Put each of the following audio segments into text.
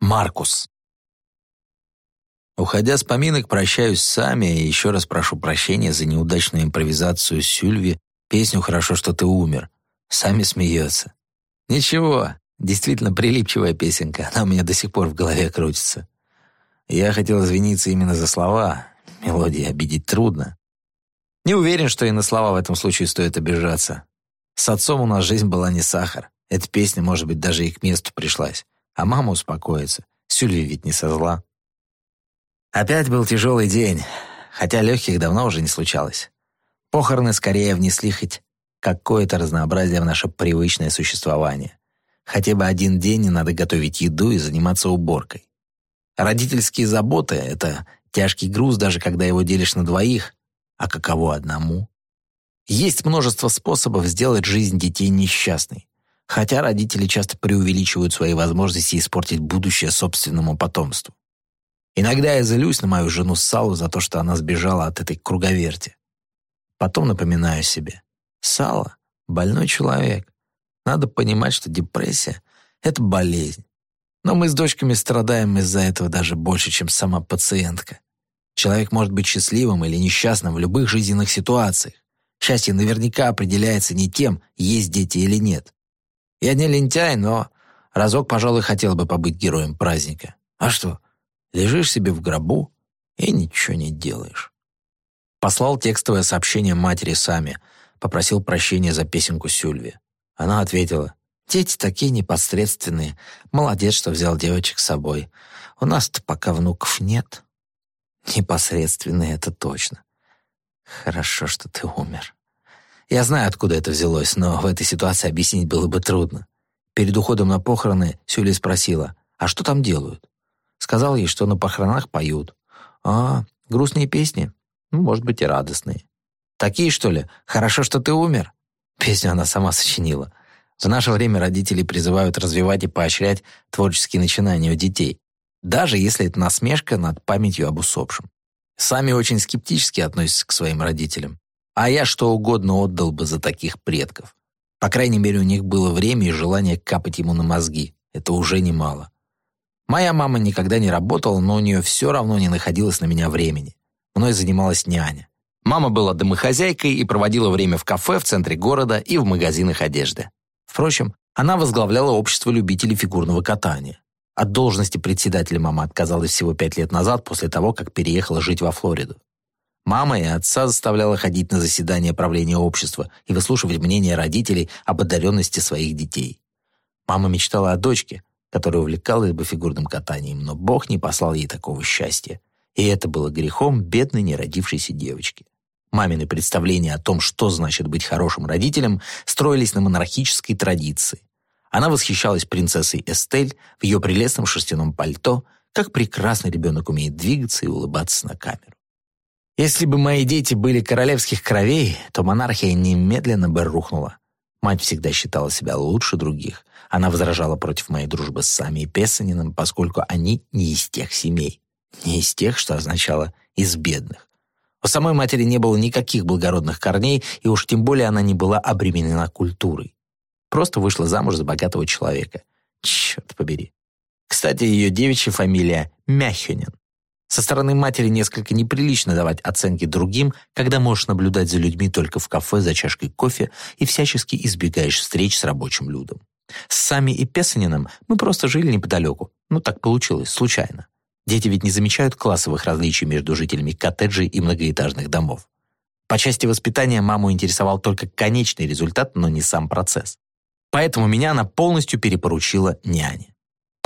Маркус. Уходя с поминок, прощаюсь с Сами и еще раз прошу прощения за неудачную импровизацию Сюльви, песню «Хорошо, что ты умер». Сами смеется. Ничего, действительно прилипчивая песенка, она у меня до сих пор в голове крутится. Я хотел извиниться именно за слова, мелодии обидеть трудно. Не уверен, что и на слова в этом случае стоит обижаться. С отцом у нас жизнь была не сахар. Эта песня, может быть, даже и к месту пришлась. А мама успокоится. Сюльви ведь не со зла. Опять был тяжелый день, хотя легких давно уже не случалось. Похороны скорее внесли хоть какое-то разнообразие в наше привычное существование. Хотя бы один день не надо готовить еду и заниматься уборкой. Родительские заботы — это тяжкий груз, даже когда его делишь на двоих, а каково одному? Есть множество способов сделать жизнь детей несчастной. Хотя родители часто преувеличивают свои возможности испортить будущее собственному потомству. Иногда я злюсь на мою жену Салу за то, что она сбежала от этой круговерти. Потом напоминаю себе. Сала — больной человек. Надо понимать, что депрессия — это болезнь. Но мы с дочками страдаем из-за этого даже больше, чем сама пациентка. Человек может быть счастливым или несчастным в любых жизненных ситуациях. Счастье наверняка определяется не тем, есть дети или нет. Я не лентяй, но разок, пожалуй, хотел бы побыть героем праздника. А что, лежишь себе в гробу и ничего не делаешь. Послал текстовое сообщение матери Сами, попросил прощения за песенку Сюльви. Она ответила, «Дети такие непосредственные. Молодец, что взял девочек с собой. У нас-то пока внуков нет». Непосредственные — это точно. Хорошо, что ты умер. Я знаю, откуда это взялось, но в этой ситуации объяснить было бы трудно. Перед уходом на похороны Сюли спросила, а что там делают? Сказал ей, что на похоронах поют. А, грустные песни? Ну, может быть, и радостные. Такие, что ли? Хорошо, что ты умер? Песню она сама сочинила. В наше время родители призывают развивать и поощрять творческие начинания у детей, даже если это насмешка над памятью об усопшем. Сами очень скептически относятся к своим родителям. А я что угодно отдал бы за таких предков. По крайней мере, у них было время и желание капать ему на мозги. Это уже немало. Моя мама никогда не работала, но у нее все равно не находилось на меня времени. Мной занималась няня. Мама была домохозяйкой и проводила время в кафе в центре города и в магазинах одежды. Впрочем, она возглавляла общество любителей фигурного катания. От должности председателя мама отказалась всего пять лет назад после того, как переехала жить во Флориду. Мама и отца заставляла ходить на заседания правления общества и выслушивать мнения родителей об одаренности своих детей. Мама мечтала о дочке, которая увлекалась бы фигурным катанием, но Бог не послал ей такого счастья. И это было грехом бедной неродившейся девочки. Мамины представления о том, что значит быть хорошим родителем, строились на монархической традиции. Она восхищалась принцессой Эстель в ее прелестном шерстяном пальто, как прекрасный ребенок умеет двигаться и улыбаться на камеру. Если бы мои дети были королевских кровей, то монархия немедленно бы рухнула. Мать всегда считала себя лучше других. Она возражала против моей дружбы с Сами и Пессанином, поскольку они не из тех семей. Не из тех, что означало «из бедных». У самой матери не было никаких благородных корней, и уж тем более она не была обременена культурой. Просто вышла замуж за богатого человека. Черт побери. Кстати, ее девичья фамилия Мяхюнин. Со стороны матери несколько неприлично давать оценки другим, когда можешь наблюдать за людьми только в кафе за чашкой кофе и всячески избегаешь встреч с рабочим людом. С Сами и Песанином мы просто жили неподалеку. Ну, так получилось, случайно. Дети ведь не замечают классовых различий между жителями коттеджей и многоэтажных домов. По части воспитания маму интересовал только конечный результат, но не сам процесс. Поэтому меня она полностью перепоручила няне.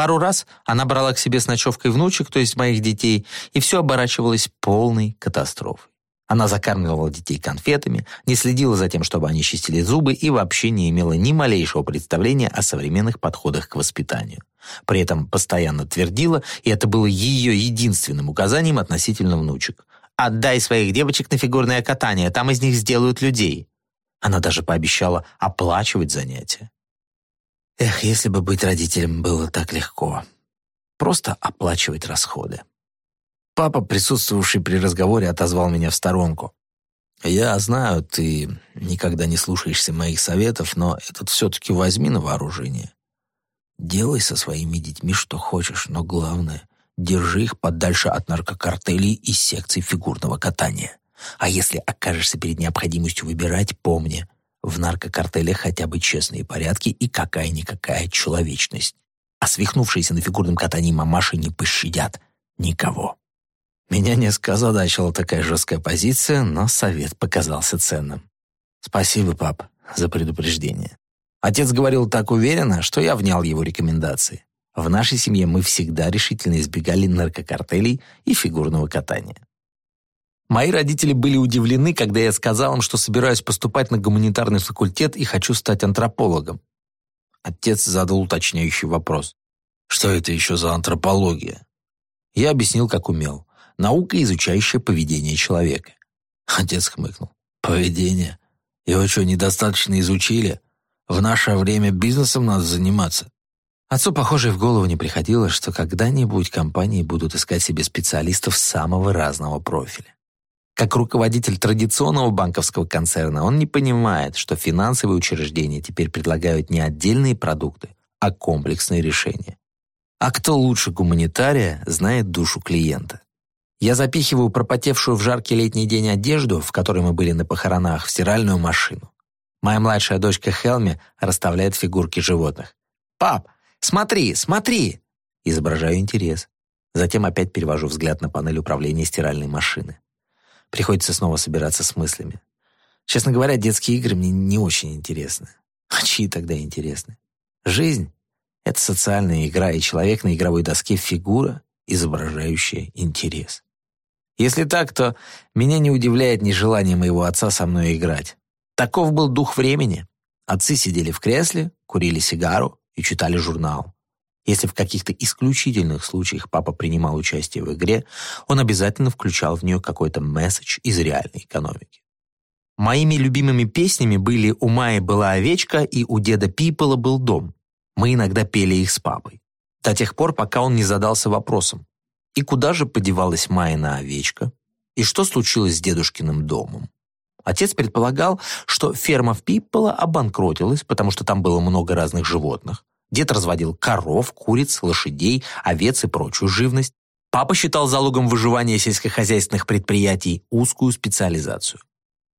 Пару раз она брала к себе с ночевкой внучек, то есть моих детей, и все оборачивалось полной катастрофой. Она закармливала детей конфетами, не следила за тем, чтобы они чистили зубы и вообще не имела ни малейшего представления о современных подходах к воспитанию. При этом постоянно твердила, и это было ее единственным указанием относительно внучек. «Отдай своих девочек на фигурное катание, там из них сделают людей». Она даже пообещала оплачивать занятия. Эх, если бы быть родителем было так легко. Просто оплачивать расходы. Папа, присутствовавший при разговоре, отозвал меня в сторонку. «Я знаю, ты никогда не слушаешься моих советов, но этот все-таки возьми на вооружение. Делай со своими детьми что хочешь, но главное, держи их подальше от наркокартелей и секций фигурного катания. А если окажешься перед необходимостью выбирать, помни, в наркокартеле хотя бы честные порядки и какая-никакая человечность. А свихнувшиеся на фигурном катании мамаши не пощадят никого. Меня несколько озадачила такая жесткая позиция, но совет показался ценным. Спасибо, пап, за предупреждение. Отец говорил так уверенно, что я внял его рекомендации. В нашей семье мы всегда решительно избегали наркокартелей и фигурного катания. Мои родители были удивлены, когда я сказал им, что собираюсь поступать на гуманитарный факультет и хочу стать антропологом. Отец задал уточняющий вопрос. Что это еще за антропология? Я объяснил, как умел. Наука, изучающая поведение человека. Отец хмыкнул. Поведение? Его что, недостаточно изучили? В наше время бизнесом надо заниматься. Отцу, похоже, в голову не приходило, что когда-нибудь компании будут искать себе специалистов самого разного профиля. Как руководитель традиционного банковского концерна он не понимает, что финансовые учреждения теперь предлагают не отдельные продукты, а комплексные решения. А кто лучше гуманитария, знает душу клиента. Я запихиваю пропотевшую в жаркий летний день одежду, в которой мы были на похоронах, в стиральную машину. Моя младшая дочка Хелми расставляет фигурки животных. «Пап, смотри, смотри!» Изображаю интерес. Затем опять перевожу взгляд на панель управления стиральной машины. Приходится снова собираться с мыслями. Честно говоря, детские игры мне не очень интересны. А чьи тогда интересны? Жизнь — это социальная игра, и человек на игровой доске — фигура, изображающая интерес. Если так, то меня не удивляет нежелание моего отца со мной играть. Таков был дух времени. Отцы сидели в кресле, курили сигару и читали журнал. Если в каких-то исключительных случаях папа принимал участие в игре, он обязательно включал в нее какой-то месседж из реальной экономики. Моими любимыми песнями были «У Майи была овечка» и «У деда Пипола был дом». Мы иногда пели их с папой. До тех пор, пока он не задался вопросом. И куда же подевалась Майина овечка? И что случилось с дедушкиным домом? Отец предполагал, что ферма в Пиппола обанкротилась, потому что там было много разных животных. Дед разводил коров, куриц, лошадей, овец и прочую живность. Папа считал залогом выживания сельскохозяйственных предприятий узкую специализацию.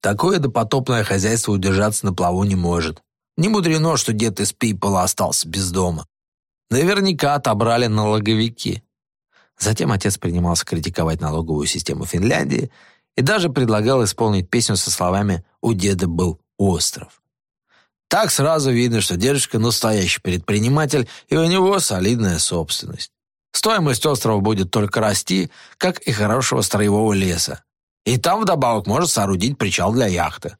Такое допотопное хозяйство удержаться на плаву не может. Не мудрено, что дед из Пипола остался без дома. Наверняка отобрали налоговики. Затем отец принимался критиковать налоговую систему Финляндии и даже предлагал исполнить песню со словами «У деда был остров». Так сразу видно, что дедушка настоящий предприниматель, и у него солидная собственность. Стоимость острова будет только расти, как и хорошего строевого леса. И там вдобавок может соорудить причал для яхты.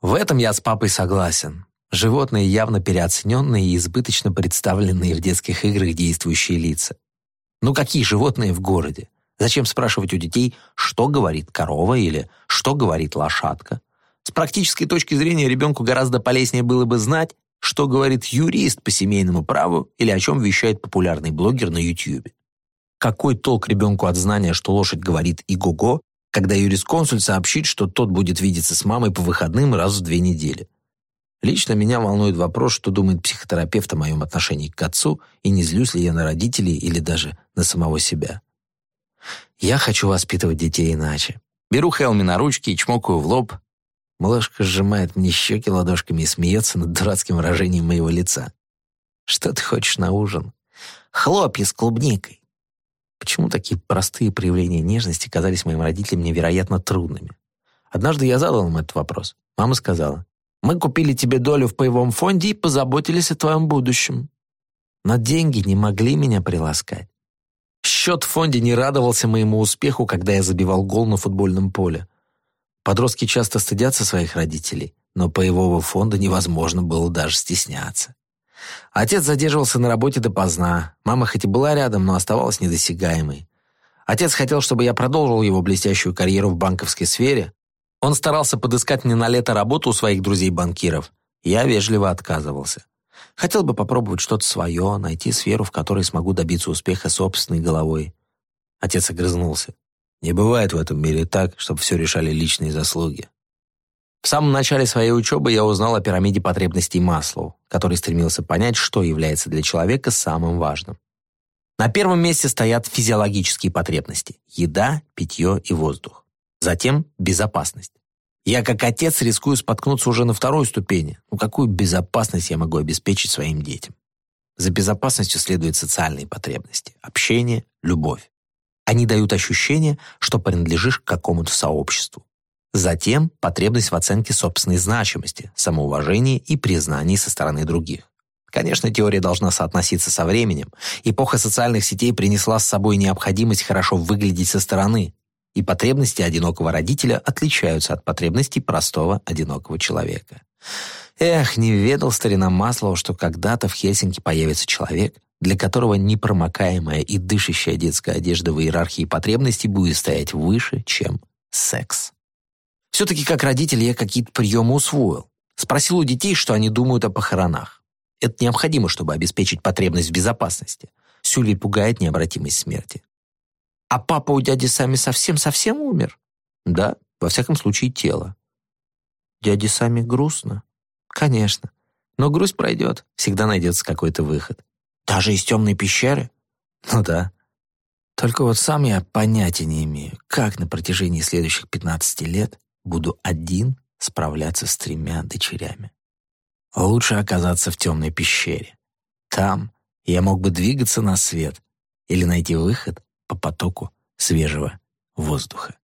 В этом я с папой согласен. Животные явно переоцененные и избыточно представленные в детских играх действующие лица. Ну какие животные в городе? Зачем спрашивать у детей, что говорит корова или что говорит лошадка? С практической точки зрения ребенку гораздо полезнее было бы знать, что говорит юрист по семейному праву или о чем вещает популярный блогер на YouTube. Какой толк ребенку от знания, что лошадь говорит «и-го-го», когда юрисконсуль сообщит, что тот будет видеться с мамой по выходным раз в две недели? Лично меня волнует вопрос, что думает психотерапевт о моем отношении к отцу, и не злюсь ли я на родителей или даже на самого себя. Я хочу воспитывать детей иначе. Беру Хелми на ручки и чмокаю в лоб, Малышка сжимает мне щеки ладошками и смеется над дурацким выражением моего лица. «Что ты хочешь на ужин?» «Хлопья с клубникой». Почему такие простые проявления нежности казались моим родителям невероятно трудными? Однажды я задал им этот вопрос. Мама сказала, «Мы купили тебе долю в паевом фонде и позаботились о твоем будущем». Но деньги не могли меня приласкать. Счет в фонде не радовался моему успеху, когда я забивал гол на футбольном поле. Подростки часто стыдятся своих родителей, но по его фонду невозможно было даже стесняться. Отец задерживался на работе допоздна. Мама хоть и была рядом, но оставалась недосягаемой. Отец хотел, чтобы я продолжил его блестящую карьеру в банковской сфере. Он старался подыскать мне на лето работу у своих друзей-банкиров. Я вежливо отказывался. Хотел бы попробовать что-то свое, найти сферу, в которой смогу добиться успеха собственной головой. Отец огрызнулся. Не бывает в этом мире так, чтобы все решали личные заслуги. В самом начале своей учебы я узнал о пирамиде потребностей Маслоу, который стремился понять, что является для человека самым важным. На первом месте стоят физиологические потребности – еда, питье и воздух. Затем – безопасность. Я, как отец, рискую споткнуться уже на второй ступени. Ну, какую безопасность я могу обеспечить своим детям? За безопасностью следуют социальные потребности – общение, любовь. Они дают ощущение, что принадлежишь к какому-то сообществу. Затем потребность в оценке собственной значимости, самоуважении и признании со стороны других. Конечно, теория должна соотноситься со временем. Эпоха социальных сетей принесла с собой необходимость хорошо выглядеть со стороны, и потребности одинокого родителя отличаются от потребностей простого одинокого человека. Эх, не ведал старина Маслоу, что когда-то в Хельсинки появится человек, для которого непромокаемая и дышащая детская одежда в иерархии потребностей будет стоять выше, чем секс. Все-таки как родитель я какие-то приемы усвоил. Спросил у детей, что они думают о похоронах. Это необходимо, чтобы обеспечить потребность в безопасности. Сюльви пугает необратимость смерти. А папа у дяди Сами совсем-совсем умер? Да, во всяком случае, тело. Дяде Сами грустно? Конечно. Но грусть пройдет, всегда найдется какой-то выход. Даже из темной пещеры? Ну да. Только вот сам я понятия не имею, как на протяжении следующих 15 лет буду один справляться с тремя дочерями. Лучше оказаться в темной пещере. Там я мог бы двигаться на свет или найти выход по потоку свежего воздуха.